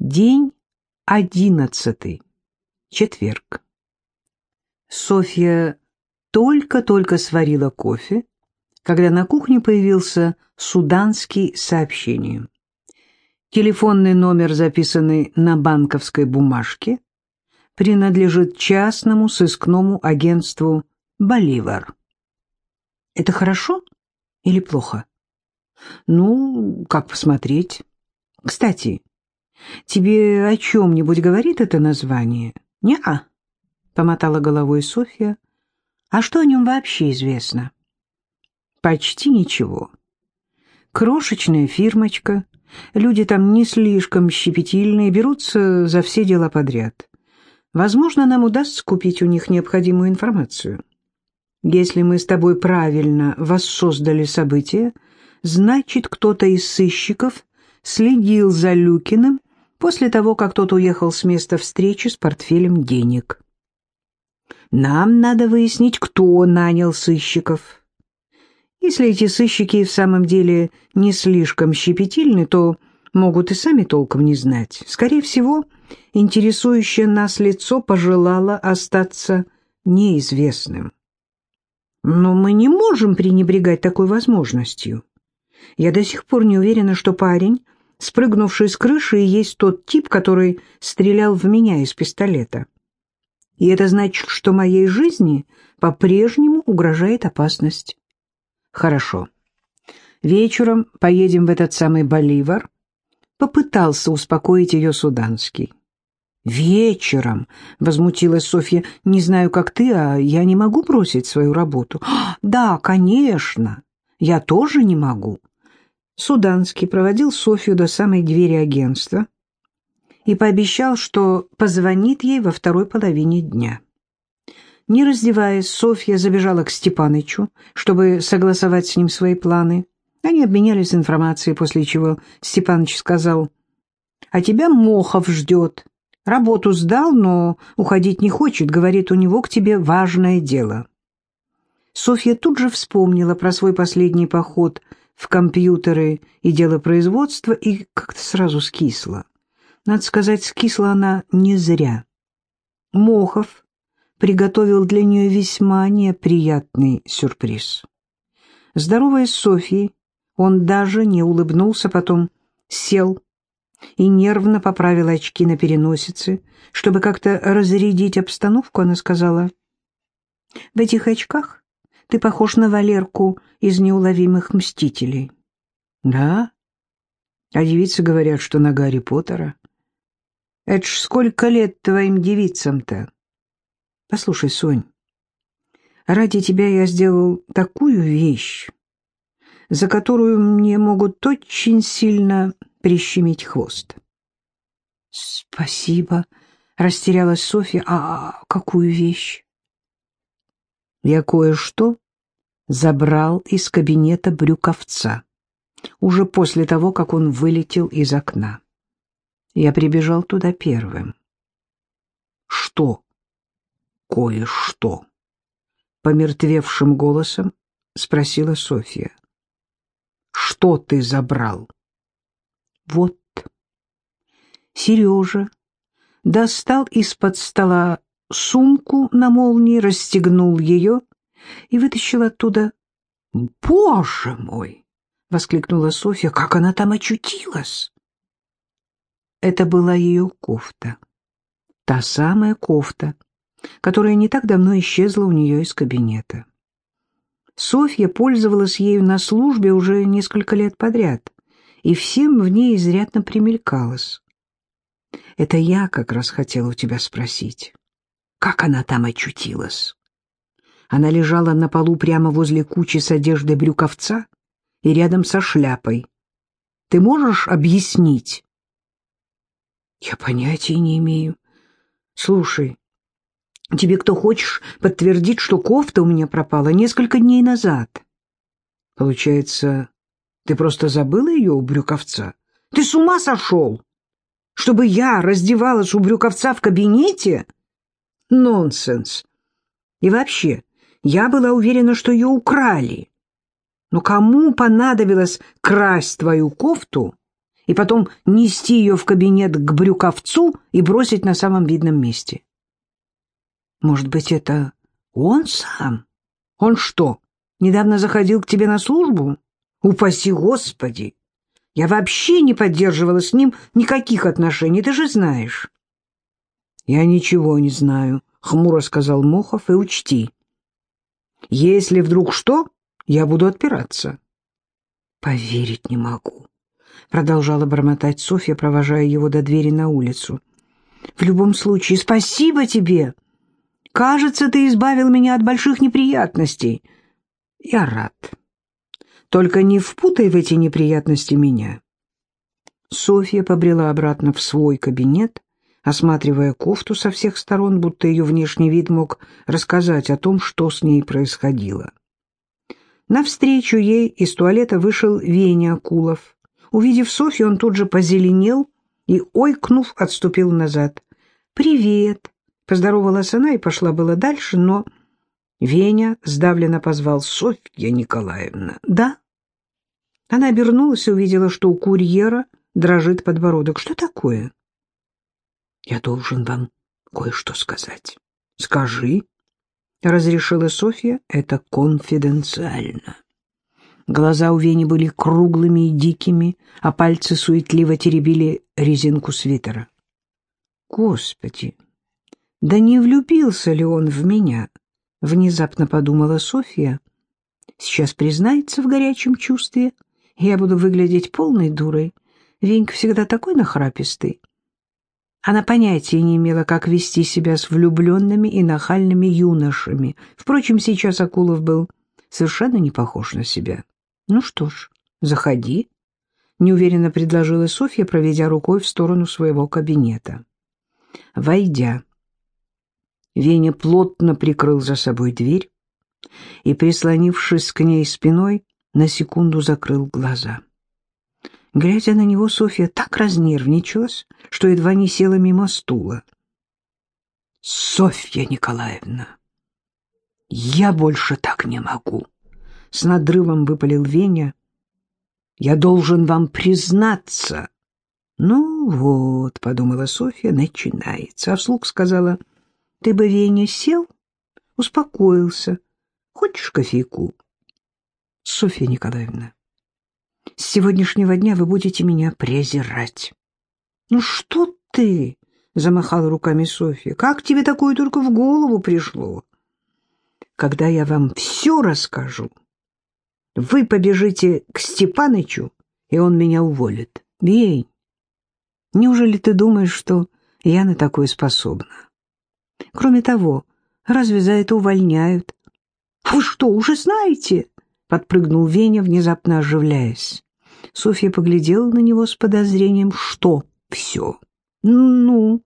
День одиннадцатый. Четверг. Софья только-только сварила кофе, когда на кухне появился суданский сообщение. Телефонный номер, записанный на банковской бумажке, принадлежит частному сыскному агентству «Боливар». Это хорошо или плохо? Ну, как посмотреть. Кстати, тебе о чем-нибудь говорит это название? Не-а, помотала головой Софья. А что о нем вообще известно? Почти ничего. Крошечная фирмочка, люди там не слишком щепетильные, берутся за все дела подряд. Возможно, нам удастся купить у них необходимую информацию. Если мы с тобой правильно воссоздали события, значит, кто-то из сыщиков следил за Люкиным после того, как тот уехал с места встречи с портфелем денег. Нам надо выяснить, кто нанял сыщиков. Если эти сыщики в самом деле не слишком щепетильны, то могут и сами толком не знать. Скорее всего, интересующее нас лицо пожелало остаться неизвестным. Но мы не можем пренебрегать такой возможностью. Я до сих пор не уверена, что парень, спрыгнувший с крыши, и есть тот тип, который стрелял в меня из пистолета. И это значит, что моей жизни по-прежнему угрожает опасность. Хорошо. Вечером поедем в этот самый Боливар. Попытался успокоить ее Суданский. «Вечером», — возмутилась Софья, — «не знаю, как ты, а я не могу бросить свою работу». «Да, конечно, я тоже не могу». Суданский проводил Софью до самой двери агентства и пообещал, что позвонит ей во второй половине дня. Не раздеваясь, Софья забежала к Степанычу, чтобы согласовать с ним свои планы. Они обменялись информацией, после чего Степаныч сказал, «А тебя Мохов ждет». Работу сдал, но уходить не хочет, говорит, у него к тебе важное дело. Софья тут же вспомнила про свой последний поход в компьютеры и дело производства и как-то сразу скисла. Надо сказать, скисла она не зря. Мохов приготовил для нее весьма неприятный сюрприз. Здоровая с он даже не улыбнулся, потом сел и нервно поправила очки на переносице. Чтобы как-то разрядить обстановку, она сказала, «В этих очках ты похож на Валерку из «Неуловимых мстителей». «Да? А девицы говорят, что на Гарри Поттера. Это ж сколько лет твоим девицам-то?» «Послушай, Сонь, ради тебя я сделал такую вещь, за которую мне могут очень сильно прищемить хвост. «Спасибо», — растерялась Софья. «А какую вещь?» «Я кое-что забрал из кабинета брюковца, уже после того, как он вылетел из окна. Я прибежал туда первым». «Что?» «Кое-что», — помертвевшим голосом спросила Софья. «Что ты забрал?» Вот. Сережа достал из-под стола сумку на молнии, расстегнул ее и вытащил оттуда... «Боже мой!» — воскликнула Софья. «Как она там очутилась?» Это была ее кофта. Та самая кофта, которая не так давно исчезла у нее из кабинета. Софья пользовалась ею на службе уже несколько лет подряд и всем в ней изрядно примелькалось. Это я как раз хотела у тебя спросить. Как она там очутилась? Она лежала на полу прямо возле кучи с одеждой брюковца и рядом со шляпой. Ты можешь объяснить? Я понятия не имею. Слушай, тебе кто хочешь подтвердить, что кофта у меня пропала несколько дней назад? Получается, ты просто забыла ее у Брюковца? Ты с ума сошел? Чтобы я раздевалась у Брюковца в кабинете? Нонсенс. И вообще, я была уверена, что ее украли. Но кому понадобилось красть твою кофту и потом нести ее в кабинет к брюковцу и бросить на самом видном месте. Может быть, это он сам? Он что, недавно заходил к тебе на службу? Упаси Господи! Я вообще не поддерживала с ним никаких отношений, ты же знаешь. Я ничего не знаю, — хмуро сказал Мохов, — и учти. Если вдруг что, я буду отпираться. Поверить не могу, — продолжала бормотать Софья, провожая его до двери на улицу. В любом случае, спасибо тебе. Кажется, ты избавил меня от больших неприятностей. Я рад. Только не впутай в эти неприятности меня. Софья побрела обратно в свой кабинет, осматривая кофту со всех сторон, будто ее внешний вид мог рассказать о том, что с ней происходило. Навстречу ей из туалета вышел Веня Акулов. Увидев Софью, он тут же позеленел и, ойкнув, отступил назад. «Привет!» — поздоровалась она и пошла было дальше, но Веня сдавленно позвал Софья Николаевна. «Да?» Она обернулась и увидела, что у курьера дрожит подбородок. «Что такое?» «Я должен вам кое-что сказать». «Скажи», — разрешила Софья, — «это конфиденциально». Глаза у Вени были круглыми и дикими, а пальцы суетливо теребили резинку свитера. «Господи, да не влюбился ли он в меня?» — внезапно подумала Софья. «Сейчас признается в горячем чувстве, я буду выглядеть полной дурой. Венька всегда такой нахрапистый». Она понятия не имела, как вести себя с влюбленными и нахальными юношами. Впрочем, сейчас Акулов был совершенно не похож на себя. «Ну что ж, заходи», — неуверенно предложила Софья, проведя рукой в сторону своего кабинета. Войдя, Веня плотно прикрыл за собой дверь и, прислонившись к ней спиной, на секунду закрыл глаза. Глядя на него, Софья так разнервничалась, что едва не села мимо стула. «Софья Николаевна, я больше так не могу!» С надрывом выпалил Веня. «Я должен вам признаться!» «Ну вот», — подумала Софья, — «начинается». А вслух сказала, ты бы, Веня, сел, успокоился. Хочешь кофейку? Софья Николаевна, с сегодняшнего дня вы будете меня презирать. Ну что ты? Замахала руками Софья. Как тебе такое только в голову пришло? Когда я вам все расскажу, вы побежите к Степанычу, и он меня уволит. Вень, неужели ты думаешь, что я на такое способна? Кроме того, разве за это увольняют? — Вы что, уже знаете? — подпрыгнул Веня, внезапно оживляясь. Софья поглядела на него с подозрением. — Что все? — Ну,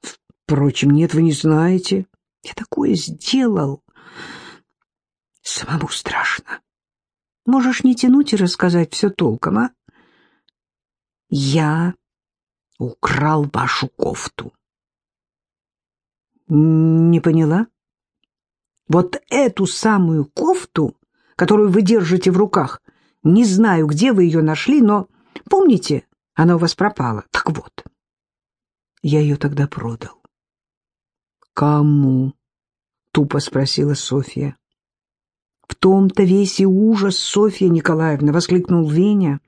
впрочем, нет, вы не знаете. Я такое сделал. Самому страшно. Можешь не тянуть и рассказать все толком, а? Я украл вашу кофту. Не поняла? Вот эту самую кофту, которую вы держите в руках, не знаю, где вы ее нашли, но, помните, она у вас пропала. Так вот, я ее тогда продал. Кому? Тупо спросила Софья. В том-то весь и ужас, Софья Николаевна, воскликнул Веня,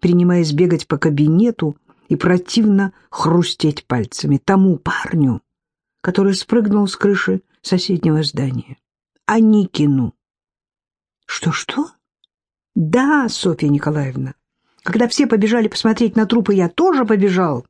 принимаясь бегать по кабинету и противно хрустеть пальцами. Тому парню, который спрыгнул с крыши соседнего здания. Аникину. Что-что? Да, Софья Николаевна. Когда все побежали посмотреть на трупы, я тоже побежал.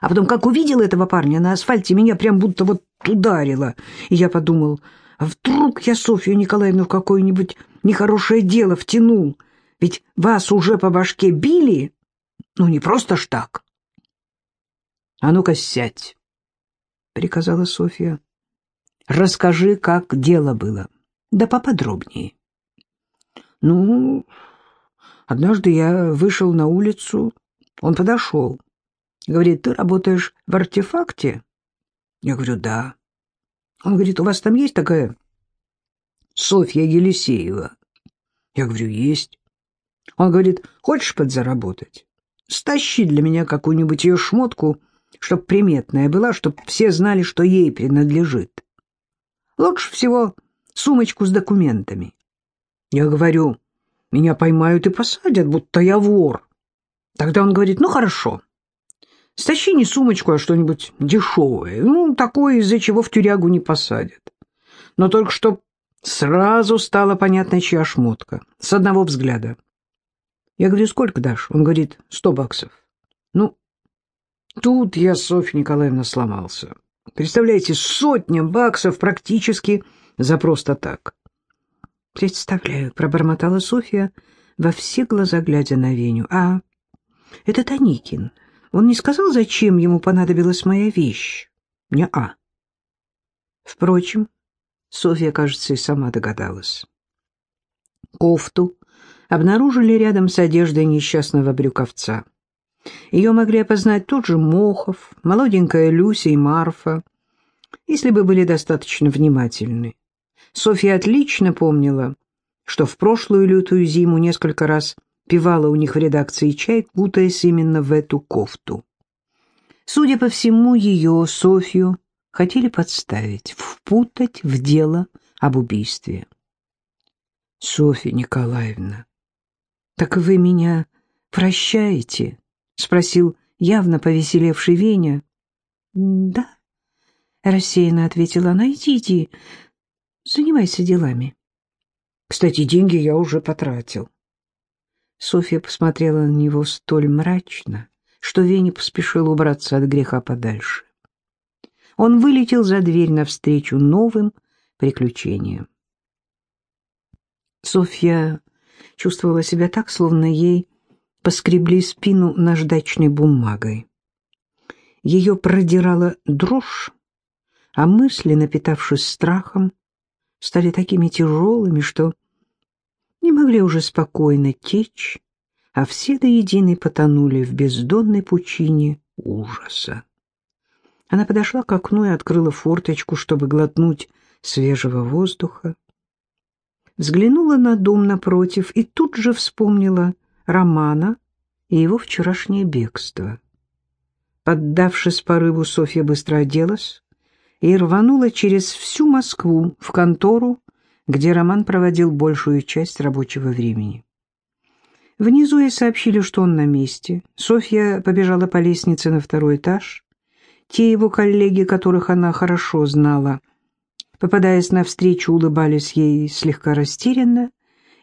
А потом, как увидел этого парня на асфальте, меня прям будто вот ударило. И я подумал, а вдруг я Софью Николаевну в какое-нибудь нехорошее дело втянул? Ведь вас уже по башке били? Ну, не просто ж так. А ну-ка сядь приказала Софья. Расскажи, как дело было. Да поподробнее. Ну, однажды я вышел на улицу, он подошел. Говорит, ты работаешь в артефакте? Я говорю, да. Он говорит, у вас там есть такая Софья Елисеева? Я говорю, есть. Он говорит, хочешь подзаработать? Стащи для меня какую-нибудь ее шмотку, чтоб приметная была, чтоб все знали, что ей принадлежит. Лучше всего сумочку с документами. Я говорю, меня поймают и посадят, будто я вор. Тогда он говорит, ну хорошо, стащи не сумочку, а что-нибудь дешевое, ну, такое, из-за чего в тюрягу не посадят. Но только чтоб сразу стало понятно, чья шмотка, с одного взгляда. Я говорю, сколько дашь? Он говорит, сто баксов. Ну, тут я, Софья Николаевна, сломался. Представляете, сотня баксов практически за просто так. Представляю, пробормотала Софья, во все глаза глядя на Веню. А этот Аникин, он не сказал, зачем ему понадобилась моя вещь? Не-а. Впрочем, Софья, кажется, и сама догадалась. Кофту обнаружили рядом с одеждой несчастного брюковца. Ее могли опознать тот же Мохов, молоденькая Люся и Марфа, если бы были достаточно внимательны. Софья отлично помнила, что в прошлую лютую зиму несколько раз пивала у них в редакции чай, кутаясь именно в эту кофту. Судя по всему, ее, Софью, хотели подставить, впутать в дело об убийстве. Софья Николаевна, так вы меня прощаете? Спросил явно повеселевший Веня. Да, рассеянно ответила она, идите, занимайся делами. Кстати, деньги я уже потратил. Софья посмотрела на него столь мрачно, что Веня поспешил убраться от греха подальше. Он вылетел за дверь навстречу новым приключениям. Софья чувствовала себя так, словно ей поскребли спину наждачной бумагой. Ее продирала дрожь, а мысли, напитавшись страхом, стали такими тяжелыми, что не могли уже спокойно течь, а все до единой потонули в бездонной пучине ужаса. Она подошла к окну и открыла форточку, чтобы глотнуть свежего воздуха. Взглянула на дом напротив и тут же вспомнила Романа и его вчерашнее бегство. Поддавшись порыву, Софья быстро оделась и рванула через всю Москву в контору, где Роман проводил большую часть рабочего времени. Внизу ей сообщили, что он на месте. Софья побежала по лестнице на второй этаж. Те его коллеги, которых она хорошо знала, попадаясь навстречу, улыбались ей слегка растерянно,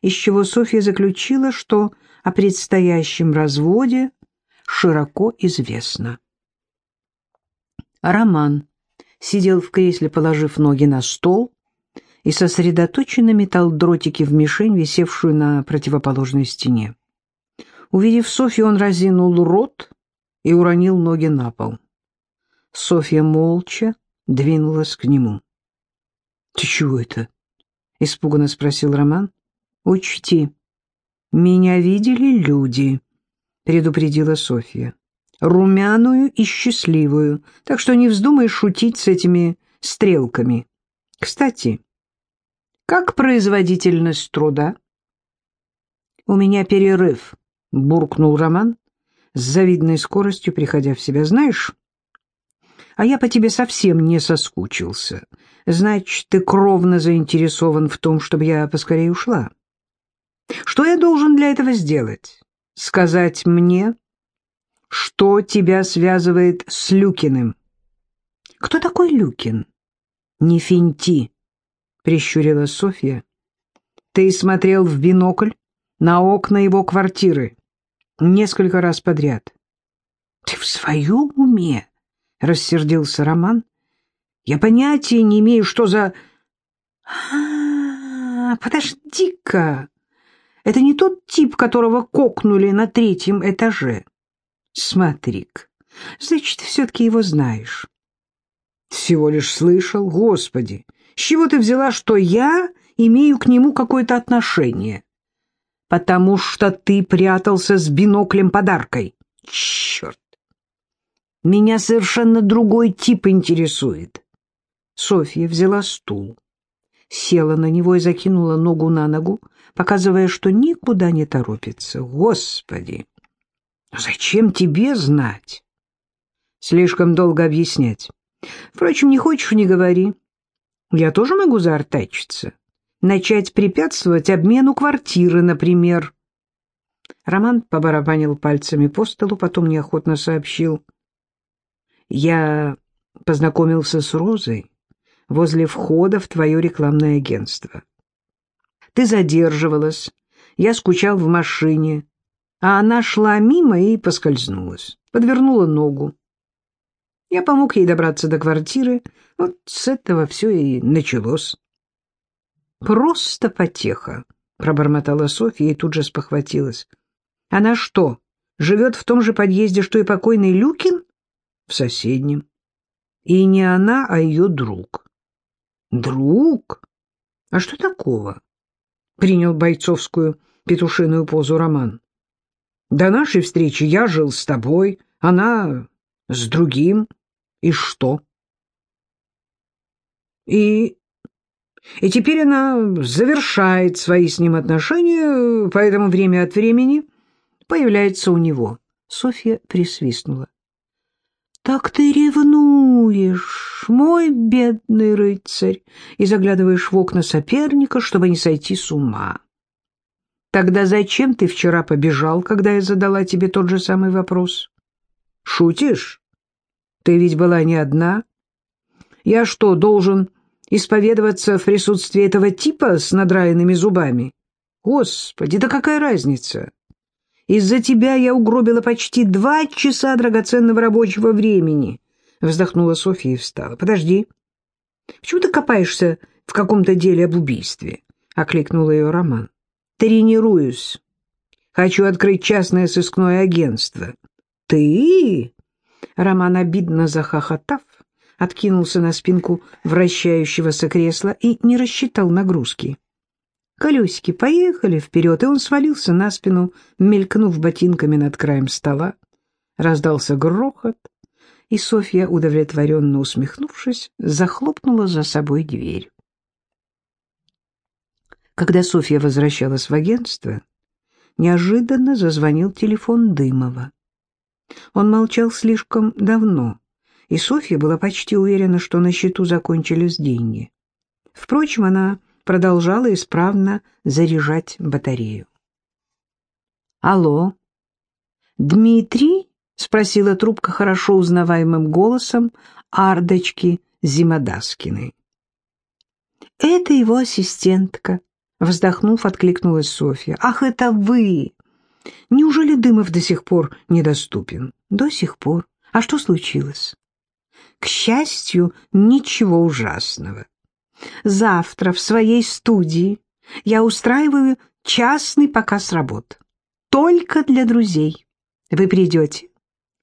из чего Софья заключила, что о предстоящем разводе широко известно. Роман сидел в кресле, положив ноги на стол, и сосредоточенно метал дротики в мишень, висевшую на противоположной стене. Увидев Софью, он разинул рот и уронил ноги на пол. Софья молча двинулась к нему. — Ты чего это? — испуганно спросил Роман. — Учти, меня видели люди, — предупредила Софья румяную и счастливую, так что не вздумай шутить с этими стрелками. Кстати, как производительность труда? У меня перерыв, буркнул Роман, с завидной скоростью приходя в себя. Знаешь, а я по тебе совсем не соскучился. Значит, ты кровно заинтересован в том, чтобы я поскорее ушла. Что я должен для этого сделать? Сказать мне, что тебя связывает с Люкиным? Кто такой Люкин? Не финти, прищурила Софья. Ты смотрел в бинокль на окна его квартиры несколько раз подряд. Ты в своем уме? Рассердился Роман. Я понятия не имею, что за... А, подожди-ка. Это не тот тип, которого кокнули на третьем этаже. Смотри-ка, значит, все-таки его знаешь. Всего лишь слышал, Господи, с чего ты взяла, что я имею к нему какое-то отношение? Потому что ты прятался с биноклем-подаркой. Черт! Меня совершенно другой тип интересует. Софья взяла стул, села на него и закинула ногу на ногу, показывая, что никуда не торопится. Господи! Зачем тебе знать? Слишком долго объяснять. Впрочем, не хочешь — не говори. Я тоже могу заортачиться. Начать препятствовать обмену квартиры, например. Роман побарабанил пальцами по столу, потом неохотно сообщил. Я познакомился с Розой возле входа в твое рекламное агентство. Ты задерживалась, я скучал в машине, а она шла мимо и поскользнулась, подвернула ногу. Я помог ей добраться до квартиры, вот с этого все и началось. «Просто потеха», — пробормотала Софья и тут же спохватилась. «Она что, живет в том же подъезде, что и покойный Люкин?» «В соседнем. И не она, а ее друг». «Друг? А что такого?» — принял бойцовскую петушиную позу Роман. «До нашей встречи я жил с тобой, она с другим. И что?» «И и теперь она завершает свои с ним отношения, поэтому время от времени появляется у него. Софья присвистнула. «Так ты ревнуешь, мой бедный рыцарь, и заглядываешь в окна соперника, чтобы не сойти с ума. Тогда зачем ты вчера побежал, когда я задала тебе тот же самый вопрос? Шутишь? Ты ведь была не одна. Я что, должен исповедоваться в присутствии этого типа с надраенными зубами? Господи, да какая разница? Из-за тебя я угробила почти два часа драгоценного рабочего времени. Вздохнула Софья и встала. Подожди. Почему ты копаешься в каком-то деле об убийстве? Окликнул ее Роман. Тренируюсь. Хочу открыть частное сыскное агентство. Ты? Роман, обидно захохотав, откинулся на спинку вращающегося кресла и не рассчитал нагрузки. Колесики поехали вперед, и он свалился на спину, мелькнув ботинками над краем стола. Раздался грохот, и Софья, удовлетворенно усмехнувшись, захлопнула за собой дверь. Когда Софья возвращалась в агентство, неожиданно зазвонил телефон Дымова. Он молчал слишком давно, и Софья была почти уверена, что на счету закончились деньги. Впрочем, она продолжала исправно заряжать батарею. «Алло, Дмитрий?» — спросила трубка хорошо узнаваемым голосом Ардочки Зимодаскиной. «Это его ассистентка», — вздохнув, откликнулась Софья. «Ах, это вы! Неужели Дымов до сих пор недоступен?» «До сих пор. А что случилось?» К счастью, ничего ужасного. Завтра в своей студии я устраиваю частный показ работ. Только для друзей. Вы придете?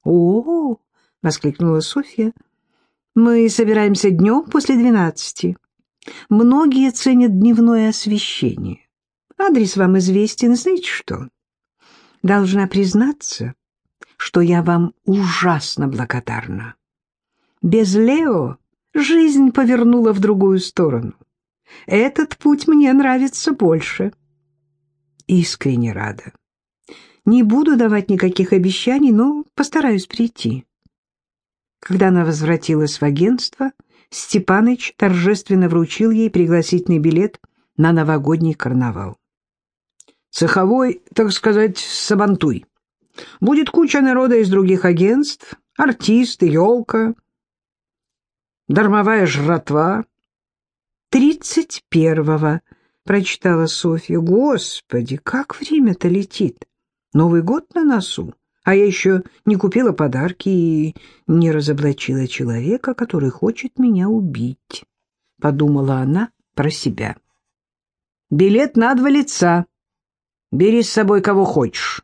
О, -о, -о воскликнула Софья. Мы собираемся днем после двенадцати. Многие ценят дневное освещение. Адрес вам известен, знаете что? Должна признаться, что я вам ужасно благодарна. Без Лео жизнь повернула в другую сторону. Этот путь мне нравится больше. Искренне рада. Не буду давать никаких обещаний, но постараюсь прийти. Когда она возвратилась в агентство, Степаныч торжественно вручил ей пригласительный билет на новогодний карнавал. Цеховой, так сказать, сабантуй. Будет куча народа из других агентств, артисты, елка — дармовая жратва. «Тридцать первого», — прочитала Софья. «Господи, как время-то летит! Новый год на носу, а я еще не купила подарки и не разоблачила человека, который хочет меня убить», — подумала она про себя. «Билет на два лица. Бери с собой кого хочешь.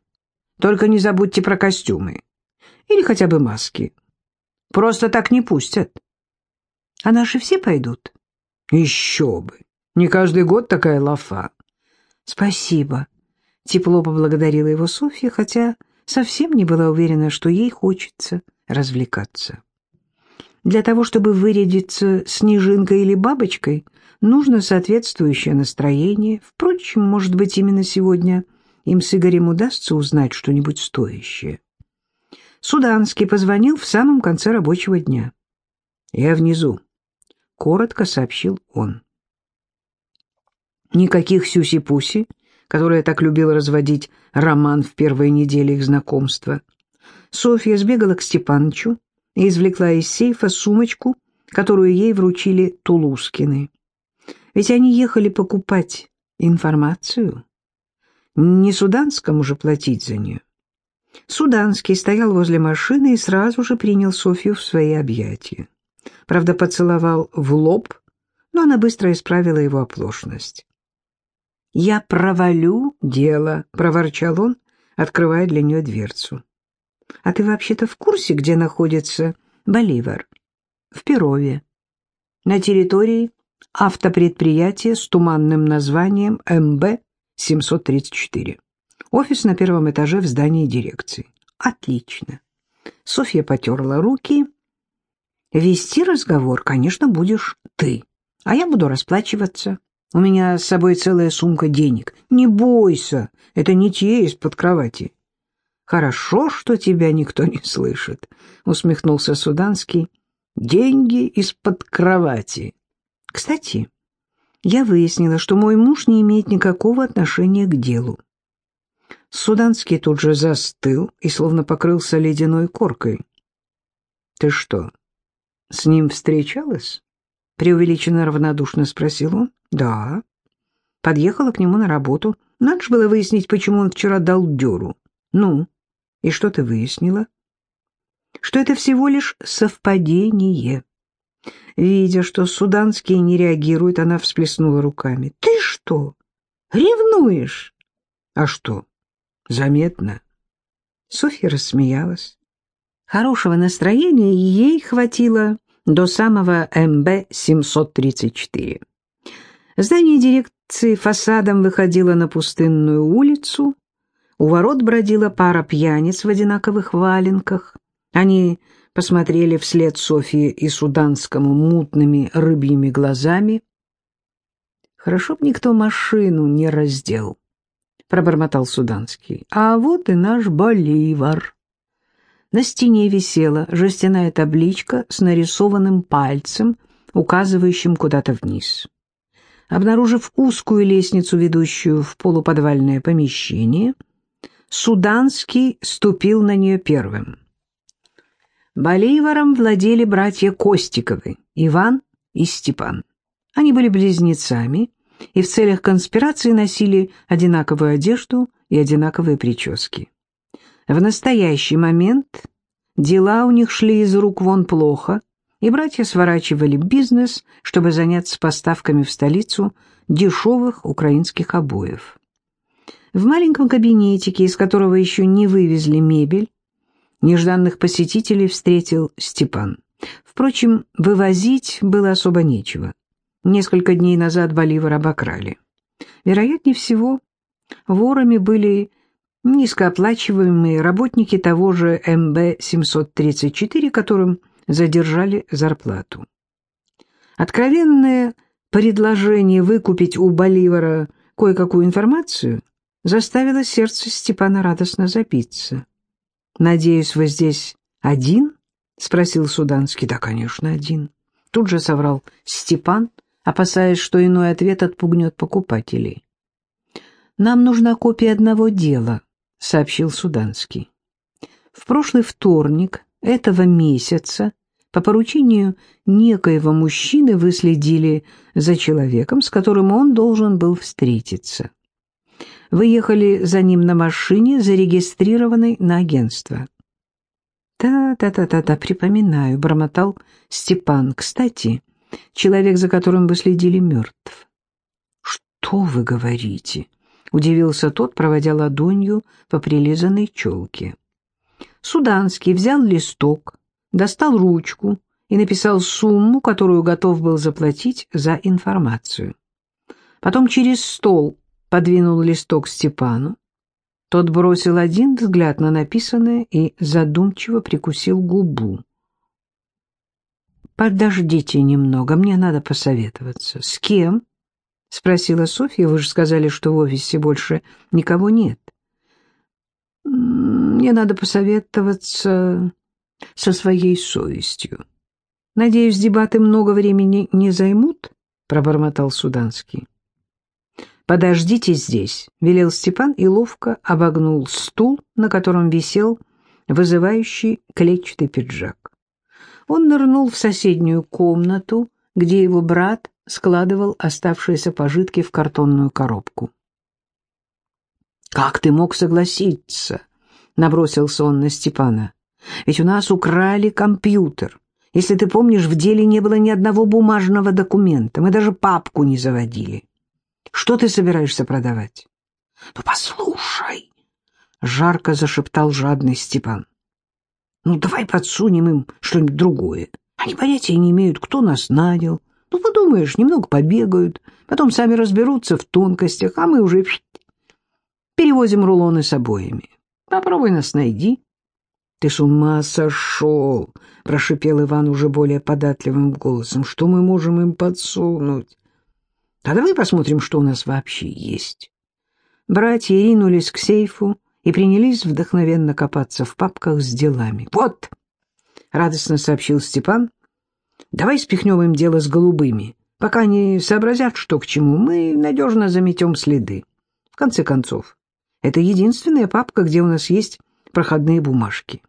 Только не забудьте про костюмы. Или хотя бы маски. Просто так не пустят». А наши все пойдут? Еще бы. Не каждый год такая лафа. Спасибо. Тепло поблагодарила его Софья, хотя совсем не была уверена, что ей хочется развлекаться. Для того, чтобы вырядиться снежинкой или бабочкой, нужно соответствующее настроение. Впрочем, может быть, именно сегодня им с Игорем удастся узнать что-нибудь стоящее. Суданский позвонил в самом конце рабочего дня. «Я внизу», — коротко сообщил он. Никаких сюси-пуси, которая так любила разводить роман в первой неделе их знакомства. Софья сбегала к Степанычу и извлекла из сейфа сумочку, которую ей вручили Тулускины. Ведь они ехали покупать информацию. Не Суданскому же платить за нее. Суданский стоял возле машины и сразу же принял Софью в свои объятия. Правда, поцеловал в лоб, но она быстро исправила его оплошность. «Я провалю дело», — проворчал он, открывая для нее дверцу. «А ты вообще-то в курсе, где находится Боливар?» «В Перове, на территории автопредприятия с туманным названием МБ-734. Офис на первом этаже в здании дирекции. Отлично. Софья потерла руки. Вести разговор, конечно, будешь ты, а я буду расплачиваться. У меня с собой целая сумка денег. Не бойся, это не те из-под кровати. Хорошо, что тебя никто не слышит, усмехнулся Суданский. Деньги из-под кровати. Кстати, я выяснила, что мой муж не имеет никакого отношения к делу. Суданский тут же застыл и словно покрылся ледяной коркой. «Ты что, с ним встречалась?» — преувеличенно равнодушно спросил он. «Да». Подъехала к нему на работу. Надо же было выяснить, почему он вчера дал дёру. «Ну, и что ты выяснила?» «Что это всего лишь совпадение». Видя, что Суданский не реагирует, она всплеснула руками. «Ты что, ревнуешь?» «А что, заметно?» Софья рассмеялась. Хорошего настроения ей хватило до самого МБ-734. Здание дирекции фасадом выходило на пустынную улицу. У ворот бродила пара пьяниц в одинаковых валенках. Они посмотрели вслед Софии и Суданскому мутными рыбьими глазами. «Хорошо б никто машину не раздел», — пробормотал Суданский. «А вот и наш Боливар». На стене висела жестяная табличка с нарисованным пальцем, указывающим куда-то вниз. Обнаружив узкую лестницу, ведущую в полуподвальное помещение, Суданский ступил на нее первым. Боливаром владели братья Костиковы, Иван и Степан. Они были близнецами и в целях конспирации носили одинаковую одежду и одинаковые прически. В настоящий момент дела у них шли из рук вон плохо, и братья сворачивали бизнес, чтобы заняться поставками в столицу дешевых украинских обоев. В маленьком кабинетике, из которого еще не вывезли мебель, Нежданных посетителей встретил Степан. Впрочем, вывозить было особо нечего. Несколько дней назад Боливар обокрали. Вероятнее всего, ворами были низкооплачиваемые работники того же МБ-734, которым задержали зарплату. Откровенное предложение выкупить у Боливара кое-какую информацию заставило сердце Степана радостно забиться. «Надеюсь, вы здесь один?» — спросил Суданский. «Да, конечно, один». Тут же соврал Степан, опасаясь, что иной ответ отпугнет покупателей. «Нам нужна копия одного дела», — сообщил Суданский. «В прошлый вторник этого месяца по поручению некоего мужчины вы следили за человеком, с которым он должен был встретиться. Вы ехали за ним на машине, зарегистрированной на агентство. «Та-та-та-та-та, припоминаю», — бормотал Степан. «Кстати, человек, за которым вы следили, мертв». «Что вы говорите?» — удивился тот, проводя ладонью по прилизанной челке. Суданский взял листок, достал ручку и написал сумму, которую готов был заплатить за информацию. Потом через стол подвинул листок Степану. Тот бросил один взгляд на написанное и задумчиво прикусил губу. «Подождите немного, мне надо посоветоваться». «С кем?» — спросила Софья. «Вы же сказали, что в офисе больше никого нет». Мне надо посоветоваться со своей совестью. Надеюсь, дебаты много времени не займут, — пробормотал Суданский. «Подождите здесь», — велел Степан и ловко обогнул стул, на котором висел вызывающий клетчатый пиджак. Он нырнул в соседнюю комнату, где его брат складывал оставшиеся пожитки в картонную коробку. «Как ты мог согласиться?» — набросился он на Степана. «Ведь у нас украли компьютер. Если ты помнишь, в деле не было ни одного бумажного документа. Мы даже папку не заводили. Что ты собираешься продавать?» «Ну, послушай!» — жарко зашептал жадный Степан. «Ну, давай подсунем им что-нибудь другое. Они понятия не имеют, кто нас нанял. Ну, подумаешь, немного побегают, потом сами разберутся в тонкостях, а мы уже перевозим рулоны с обоями. Попробуй нас найди». «Ты с ума сошел!» — прошипел Иван уже более податливым голосом. «Что мы можем им подсунуть?» «А давай посмотрим, что у нас вообще есть». Братья ринулись к сейфу и принялись вдохновенно копаться в папках с делами. «Вот!» — радостно сообщил Степан. «Давай спихнем им дело с голубыми. Пока они сообразят, что к чему, мы надежно заметем следы. В конце концов, это единственная папка, где у нас есть проходные бумажки.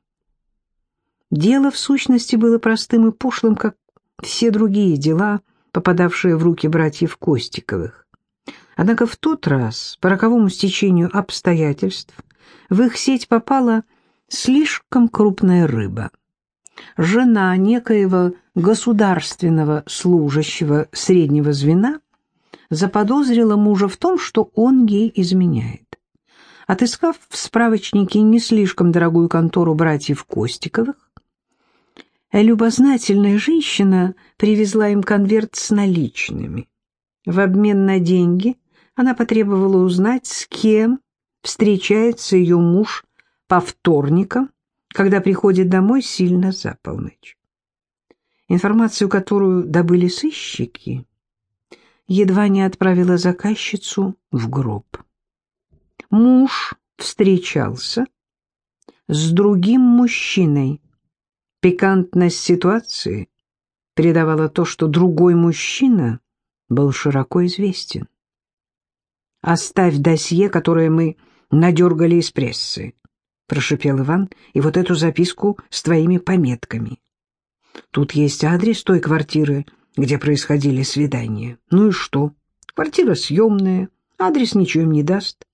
Дело, в сущности, было простым и пошлым, как все другие дела, попадавшие в руки братьев Костиковых. Однако в тот раз, по роковому стечению обстоятельств, в их сеть попала слишком крупная рыба. Жена некоего государственного служащего среднего звена заподозрила мужа в том, что он ей изменяет. Отыскав в справочнике не слишком дорогую контору братьев Костиковых, любознательная женщина привезла им конверт с наличными. В обмен на деньги она потребовала узнать, с кем встречается ее муж по вторникам, когда приходит домой сильно за полночь. Информацию, которую добыли сыщики, едва не отправила заказчицу в гроб муж встречался с другим мужчиной. Пикантность ситуации передавала то, что другой мужчина был широко известен. «Оставь досье, которое мы надергали из прессы», — прошипел Иван, — «и вот эту записку с твоими пометками. Тут есть адрес той квартиры, где происходили свидания. Ну и что? Квартира съемная, адрес ничего им не даст.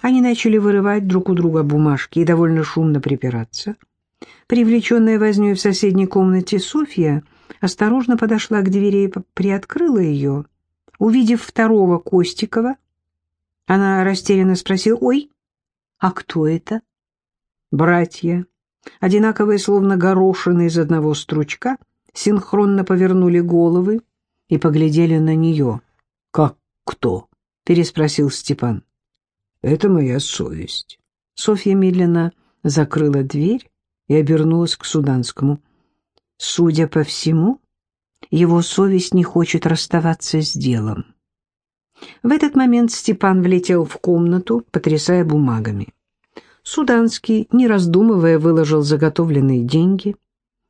Они начали вырывать друг у друга бумажки и довольно шумно припираться. Привлеченная вознёй в соседней комнате Софья осторожно подошла к двери и приоткрыла ее. Увидев второго Костикова, она растерянно спросила, «Ой, а кто это?» Братья, одинаковые, словно горошины из одного стручка, синхронно повернули головы и поглядели на нее. «Как кто?» — переспросил Степан. Это моя совесть. Софья медленно закрыла дверь и обернулась к Суданскому. Судя по всему, его совесть не хочет расставаться с делом. В этот момент Степан влетел в комнату, потрясая бумагами. Суданский, не раздумывая, выложил заготовленные деньги.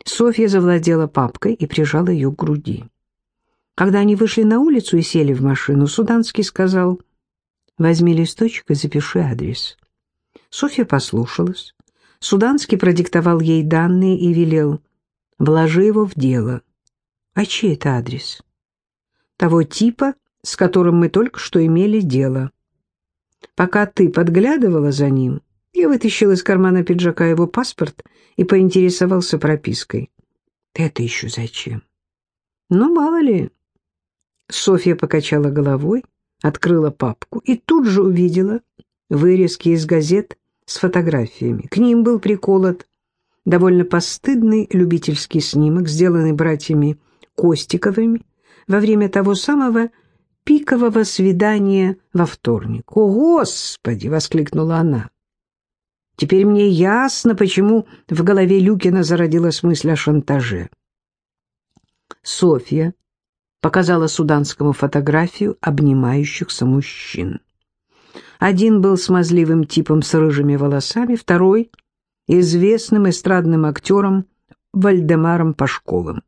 Софья завладела папкой и прижала ее к груди. Когда они вышли на улицу и сели в машину, Суданский сказал — Возьми листочек и запиши адрес. Софья послушалась. Суданский продиктовал ей данные и велел. Вложи его в дело. А чей это адрес? Того типа, с которым мы только что имели дело. Пока ты подглядывала за ним, я вытащил из кармана пиджака его паспорт и поинтересовался пропиской. Это еще зачем? Ну, мало ли. Софья покачала головой открыла папку и тут же увидела вырезки из газет с фотографиями. К ним был приколот довольно постыдный любительский снимок, сделанный братьями Костиковыми во время того самого пикового свидания во вторник. «О, Господи!» — воскликнула она. «Теперь мне ясно, почему в голове Люкина зародилась мысль о шантаже». Софья показала суданскому фотографию обнимающихся мужчин. Один был смазливым типом с рыжими волосами, второй — известным эстрадным актером Вальдемаром Пашковым.